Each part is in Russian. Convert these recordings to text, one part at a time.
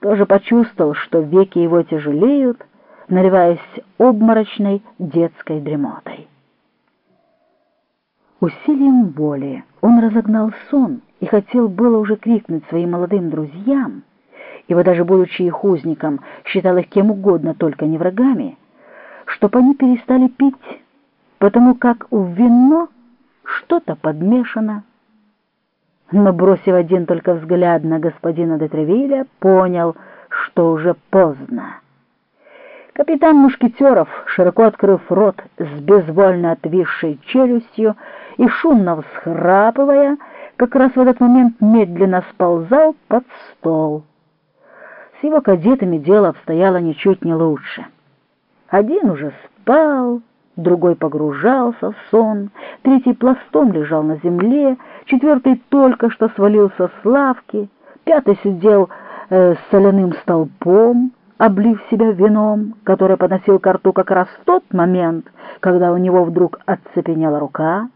тоже почувствовал, что веки его тяжелеют, наливаясь обморочной детской дремотой. Усилием воли он разогнал сон и хотел было уже крикнуть своим молодым друзьям, ибо даже будучи их узником, считал их кем угодно, только не врагами, чтоб они перестали пить, потому как в вино что-то подмешано. Но, бросив один только взгляд на господина де Тревиля, понял, что уже поздно. Капитан Мушкетеров, широко открыв рот с безвольно отвисшей челюстью и шумно всхрапывая, как раз в этот момент медленно сползал под стол. С его кадетами дело обстояло ничуть не лучше. Один уже спал, другой погружался в сон, третий пластом лежал на земле, четвертый только что свалился с лавки, пятый сидел э, с соляным столпом, облив себя вином, которое подносил к рту как раз в тот момент, когда у него вдруг отцепенела рука.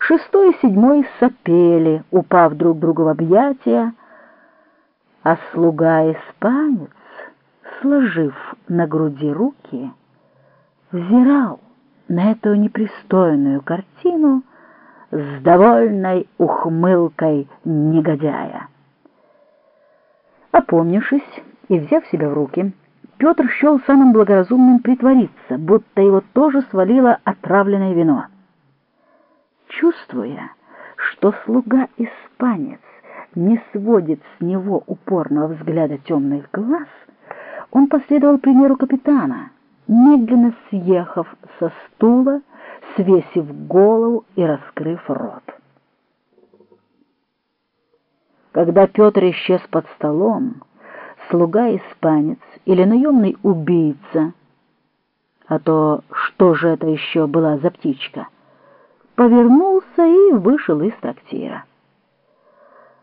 Шестой и седьмой сопели, упав друг другу в объятия, а слуга-испанец, сложив на груди руки, взирал на эту непристойную картину с довольной ухмылкой негодяя. Опомнившись и взяв себя в руки, Петр счел самым благоразумным притвориться, будто его тоже свалило отравленное вино. Чувствуя, что слуга-испанец не сводит с него упорного взгляда темных глаз, он последовал примеру капитана, медленно съехав со стула, свесив голову и раскрыв рот. Когда Петр исчез под столом, слуга-испанец или наемный убийца, а то что же это еще была за птичка, повернулся и вышел из трактира.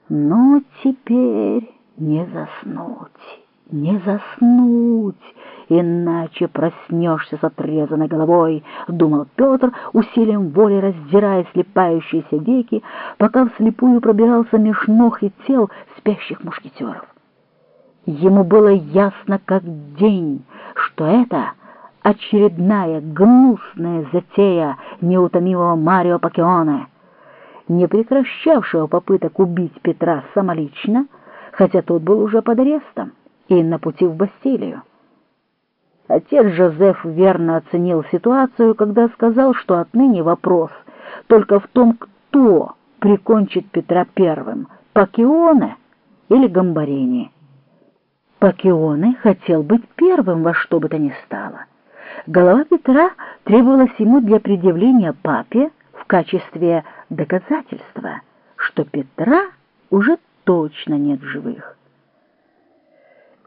Но теперь не заснуть, не заснуть, иначе проснешься с отрезанной головой, — думал Петр, усилием воли раздирая слепающиеся веки, пока вслепую пробирался меж ног и тел спящих мушкетеров. Ему было ясно как день, что это очередная гнусная затея неутомимого Марио Пакеоне — не прекращавшего попыток убить Петра самолично, хотя тот был уже под арестом и на пути в Бастилию. Отец Жозеф верно оценил ситуацию, когда сказал, что отныне вопрос только в том, кто прикончит Петра первым, Пакионе или Гамбарини. Пакионе хотел быть первым во что бы то ни стало. Голова Петра требовалась ему для предъявления папе в качестве доказательства, что Петра уже точно нет в живых.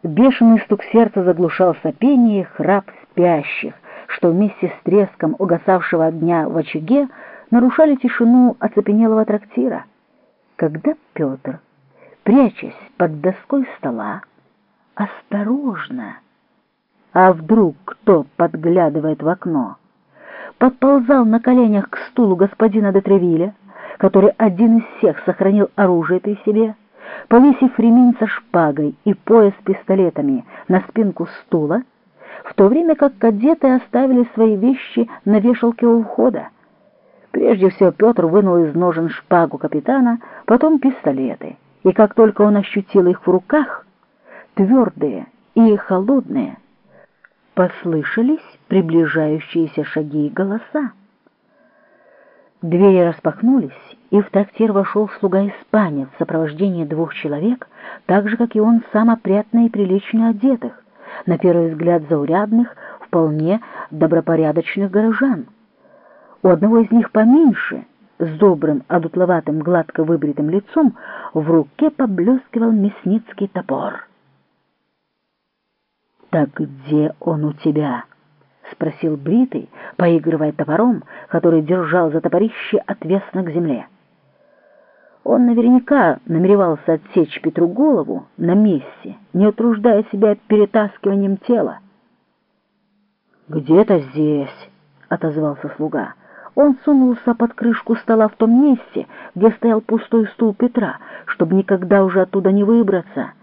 Бешеный стук сердца заглушал сопение и храп спящих, что вместе с треском угасавшего огня в очаге нарушали тишину оцепенелого трактира. Когда Петр, прячась под доской стола, осторожно, а вдруг кто подглядывает в окно, подползал на коленях к стулу господина де Тревиля, который один из всех сохранил оружие при себе, повесив ремень со шпагой и пояс с пистолетами на спинку стула, в то время как кадеты оставили свои вещи на вешалке у входа. Прежде всего Петр вынул из ножен шпагу капитана, потом пистолеты, и как только он ощутил их в руках, твердые и холодные, послышались приближающиеся шаги и голоса. Двери распахнулись, и в трактир вошел слуга-испанец в сопровождении двух человек, так же, как и он, сам опрятно и прилично одетых, на первый взгляд заурядных, вполне добропорядочных горожан. У одного из них поменьше, с добрым, одутловатым, гладко выбритым лицом, в руке поблескивал мясницкий топор. «Так где он у тебя?» — спросил Бритый, поигрывая топором, который держал за топорище отвесно к земле. Он наверняка намеревался отсечь Петру голову на месте, не утруждая себя перетаскиванием тела. «Где-то здесь», — отозвался слуга. Он сунулся под крышку стола в том месте, где стоял пустой стул Петра, чтобы никогда уже оттуда не выбраться —